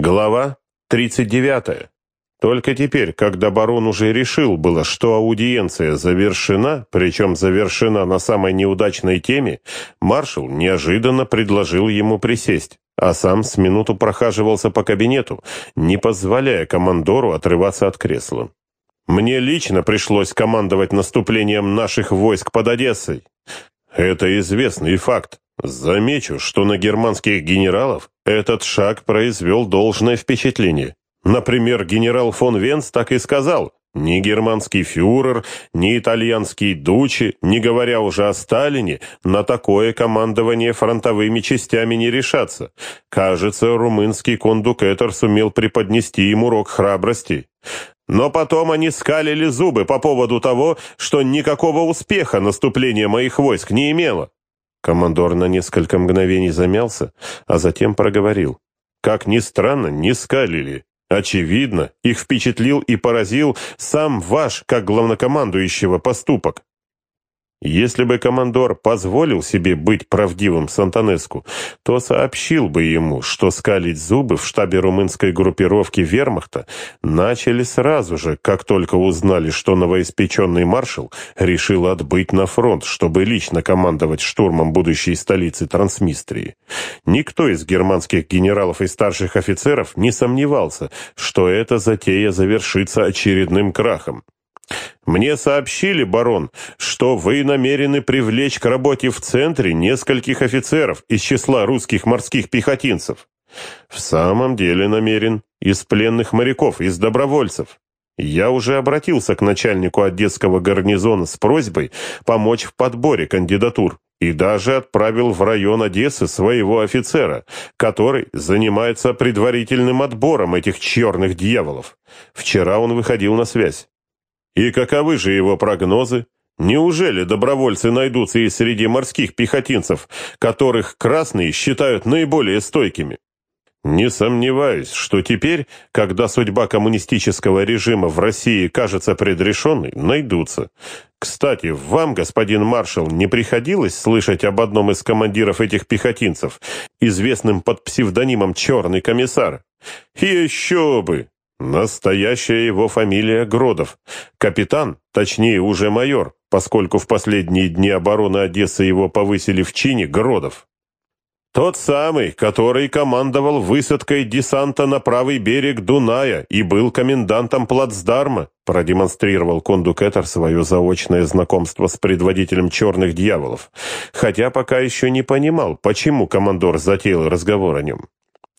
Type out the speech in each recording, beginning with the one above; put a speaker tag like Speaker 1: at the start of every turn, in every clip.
Speaker 1: Глава 39. Только теперь, когда барон уже решил было, что аудиенция завершена, причем завершена на самой неудачной теме, маршал неожиданно предложил ему присесть, а сам с минуту прохаживался по кабинету, не позволяя командору отрываться от кресла. «Мне лично пришлось командовать наступлением наших войск под Одессой. Это известный факт. Замечу, что на германских генералов этот шаг произвел должное впечатление. Например, генерал фон Венц так и сказал, ни германский фюрер, ни итальянский дучи, не говоря уже о Сталине, на такое командование фронтовыми частями не решатся. Кажется, румынский кондукетор сумел преподнести им урок храбрости. Но потом они скалили зубы по поводу того, что никакого успеха наступление моих войск не имело. Командор на несколько мгновений замялся, а затем проговорил. Как ни странно, не скалили. Очевидно, их впечатлил и поразил сам ваш, как главнокомандующего, поступок. Если бы командор позволил себе быть правдивым Сантанеску, то сообщил бы ему, что скалить зубы в штабе румынской группировки вермахта начали сразу же, как только узнали, что новоиспеченный маршал решил отбыть на фронт, чтобы лично командовать штурмом будущей столицы Трансмистрии. Никто из германских генералов и старших офицеров не сомневался, что эта затея завершится очередным крахом. Мне сообщили, барон, что вы намерены привлечь к работе в центре нескольких офицеров из числа русских морских пехотинцев. В самом деле намерен. Из пленных моряков, из добровольцев. Я уже обратился к начальнику одесского гарнизона с просьбой помочь в подборе кандидатур и даже отправил в район Одессы своего офицера, который занимается предварительным отбором этих черных дьяволов. Вчера он выходил на связь. И каковы же его прогнозы? Неужели добровольцы найдутся и среди морских пехотинцев, которых красные считают наиболее стойкими? Не сомневаюсь, что теперь, когда судьба коммунистического режима в России кажется предрешенной, найдутся. Кстати, вам, господин маршал, не приходилось слышать об одном из командиров этих пехотинцев, известным под псевдонимом «Черный комиссар»? Еще бы! Настоящая его фамилия Гродов. Капитан, точнее уже майор, поскольку в последние дни обороны Одессы его повысили в чине Гродов. Тот самый, который командовал высадкой десанта на правый берег Дуная и был комендантом плацдарма, продемонстрировал кондукетор свое заочное знакомство с предводителем черных дьяволов, хотя пока еще не понимал, почему командор затеял разговор о нем.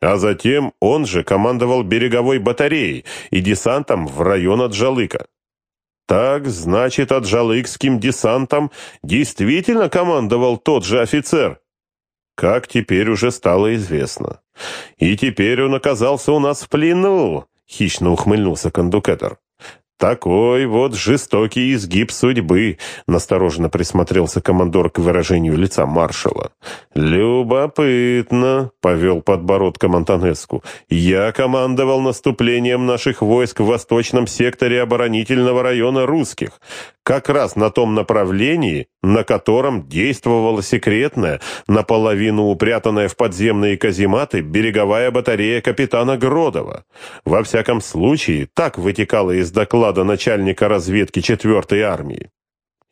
Speaker 1: А затем он же командовал береговой батареей и десантом в район Аджалыка. Так, значит, аджалыкским десантом действительно командовал тот же офицер. Как теперь уже стало известно. И теперь он оказался у нас в плену, хищно ухмыльнулся кондукатор. «Такой вот жестокий изгиб судьбы», — настороженно присмотрелся командор к выражению лица маршала. «Любопытно», — повел подбородком Антонеску. «Я командовал наступлением наших войск в восточном секторе оборонительного района русских как раз на том направлении, на котором действовала секретная, наполовину упрятанная в подземные казематы береговая батарея капитана Гродова. Во всяком случае, так вытекало из доклада начальника разведки 4-й армии.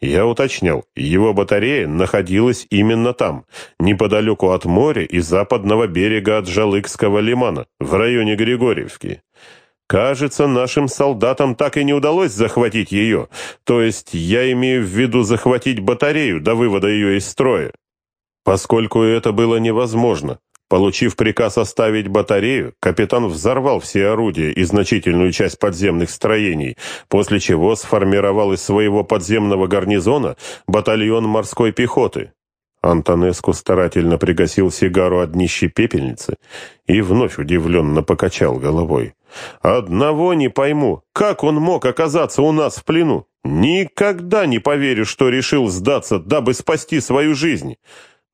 Speaker 1: Я уточнял, его батарея находилась именно там, неподалеку от моря и западного берега Аджалыкского лимана, в районе Григорьевки. Кажется, нашим солдатам так и не удалось захватить ее, то есть я имею в виду захватить батарею до вывода ее из строя. Поскольку это было невозможно, получив приказ оставить батарею, капитан взорвал все орудия и значительную часть подземных строений, после чего сформировал из своего подземного гарнизона батальон морской пехоты. Антонеску старательно пригасил сигару от днищей пепельницы и вновь удивленно покачал головой. «Одного не пойму, как он мог оказаться у нас в плену? Никогда не поверю, что решил сдаться, дабы спасти свою жизнь.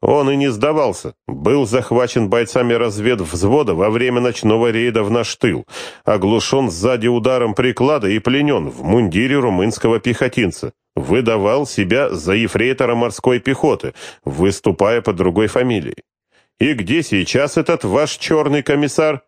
Speaker 1: Он и не сдавался. Был захвачен бойцами разведвзвода во время ночного рейда в наш тыл, оглушен сзади ударом приклада и пленен в мундире румынского пехотинца. Выдавал себя за ефрейтора морской пехоты, выступая под другой фамилией. И где сейчас этот ваш черный комиссар?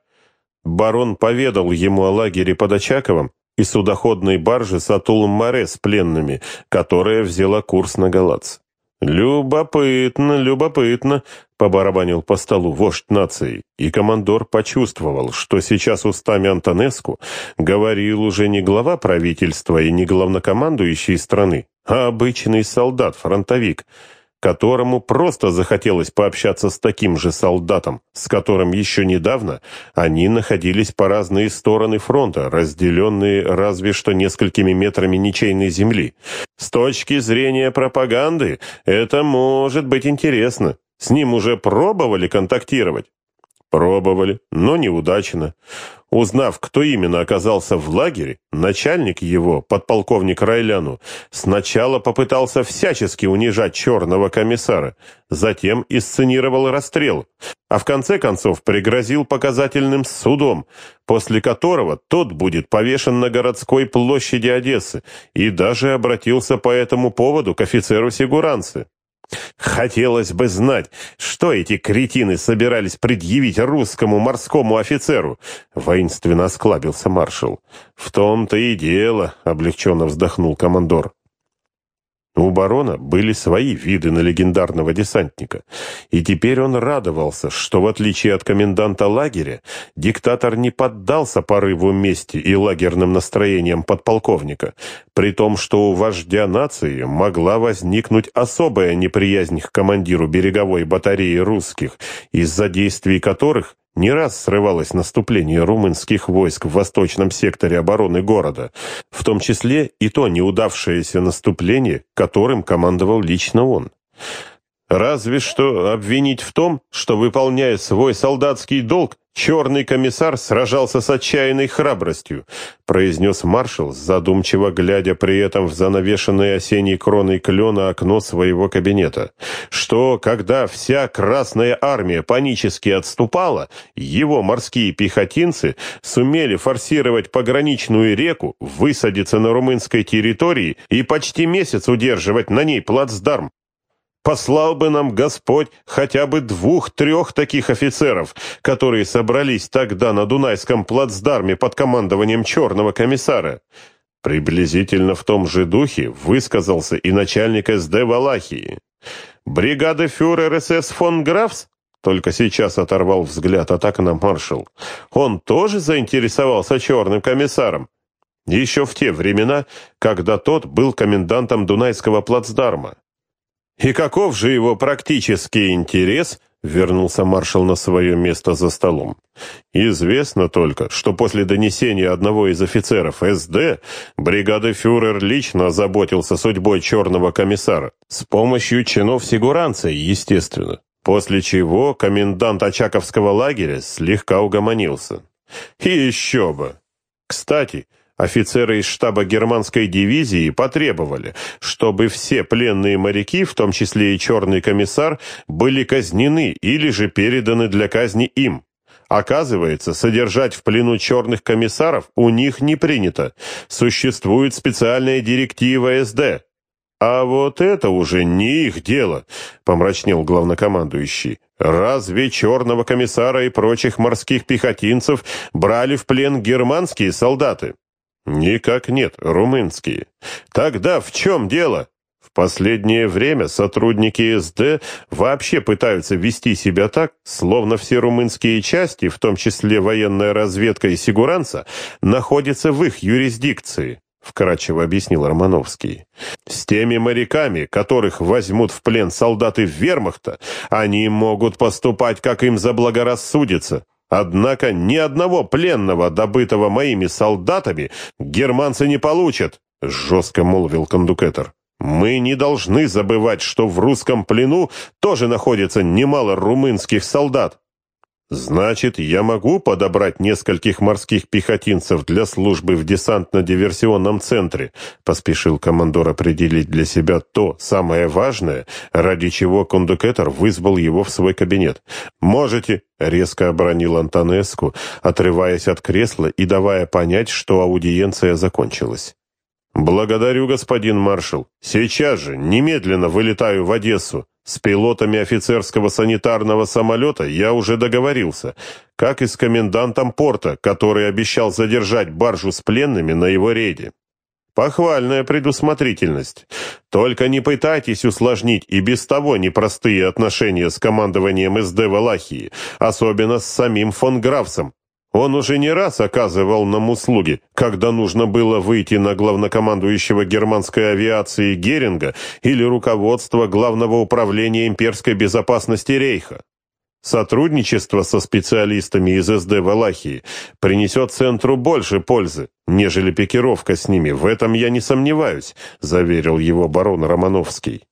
Speaker 1: Барон поведал ему о лагере под Очаковым и судоходной барже с Атулом Море с пленными, которая взяла курс на Галац. «Любопытно, любопытно», — побарабанил по столу вождь нации, и командор почувствовал, что сейчас устами Антонеску говорил уже не глава правительства и не главнокомандующий страны, а обычный солдат-фронтовик — которому просто захотелось пообщаться с таким же солдатом, с которым еще недавно они находились по разные стороны фронта, разделенные разве что несколькими метрами ничейной земли. С точки зрения пропаганды это может быть интересно. С ним уже пробовали контактировать? Пробовали, но неудачно. Узнав, кто именно оказался в лагере, начальник его, подполковник Райляну, сначала попытался всячески унижать черного комиссара, затем исценировал расстрел, а в конце концов пригрозил показательным судом, после которого тот будет повешен на городской площади Одессы и даже обратился по этому поводу к офицеру Сигуранцы. Хотелось бы знать, что эти кретины собирались предъявить русскому морскому офицеру, воинственно осклабился маршал. В том-то и дело, облегченно вздохнул командор. У барона были свои виды на легендарного десантника, и теперь он радовался, что, в отличие от коменданта лагеря, диктатор не поддался порыву мести и лагерным настроениям подполковника, при том, что у вождя нации могла возникнуть особая неприязнь к командиру береговой батареи русских, из-за действий которых не раз срывалось наступление румынских войск в восточном секторе обороны города, в том числе и то неудавшееся наступление, которым командовал лично он. Разве что обвинить в том, что, выполняя свой солдатский долг, черный комиссар сражался с отчаянной храбростью, произнес маршал, задумчиво глядя при этом в занавешенное осенней кроной клена окно своего кабинета, что, когда вся Красная Армия панически отступала, его морские пехотинцы сумели форсировать пограничную реку, высадиться на румынской территории и почти месяц удерживать на ней плацдарм, Послал бы нам Господь хотя бы двух-трех таких офицеров, которые собрались тогда на Дунайском плацдарме под командованием черного комиссара. Приблизительно в том же духе высказался и начальник СД Валахии. Бригада фюрер СС фон Графс только сейчас оторвал взгляд от окна маршал. Он тоже заинтересовался черным комиссаром. Еще в те времена, когда тот был комендантом Дунайского плацдарма. «И каков же его практический интерес?» — вернулся маршал на свое место за столом. «Известно только, что после донесения одного из офицеров СД бригады фюрер лично озаботился судьбой черного комиссара, с помощью чинов сигуранции, естественно, после чего комендант Очаковского лагеря слегка угомонился. И еще бы! Кстати, Офицеры из штаба германской дивизии потребовали, чтобы все пленные моряки, в том числе и черный комиссар, были казнены или же переданы для казни им. Оказывается, содержать в плену черных комиссаров у них не принято. Существует специальная директива СД. «А вот это уже не их дело», — помрачнел главнокомандующий. «Разве черного комиссара и прочих морских пехотинцев брали в плен германские солдаты?» Никак нет, румынские. Тогда в чем дело? В последнее время сотрудники СД вообще пытаются вести себя так, словно все румынские части, в том числе военная разведка и сигуранца, находятся в их юрисдикции вкратчиво объяснил Романовский. С теми моряками, которых возьмут в плен солдаты вермахта, они могут поступать, как им заблагорассудится. Однако ни одного пленного, добытого моими солдатами, германцы не получат, жестко молвил кондукетор. Мы не должны забывать, что в русском плену тоже находится немало румынских солдат. «Значит, я могу подобрать нескольких морских пехотинцев для службы в десантно-диверсионном центре», поспешил командор определить для себя то самое важное, ради чего кондукетор вызвал его в свой кабинет. «Можете», — резко обронил Антонеску, отрываясь от кресла и давая понять, что аудиенция закончилась. «Благодарю, господин маршал. Сейчас же, немедленно вылетаю в Одессу. С пилотами офицерского санитарного самолета я уже договорился. как и с комендантом порта, который обещал задержать баржу с пленными на его рейде. Похвальная предусмотрительность. Только не пытайтесь усложнить и без того непростые отношения с командованием СД Валахии, особенно с самим фон Графсом. Он уже не раз оказывал нам услуги, когда нужно было выйти на главнокомандующего германской авиации Геринга или руководство Главного управления имперской безопасности Рейха. Сотрудничество со специалистами из СД Валахии принесет центру больше пользы, нежели пикировка с ними. В этом я не сомневаюсь, заверил его барон Романовский.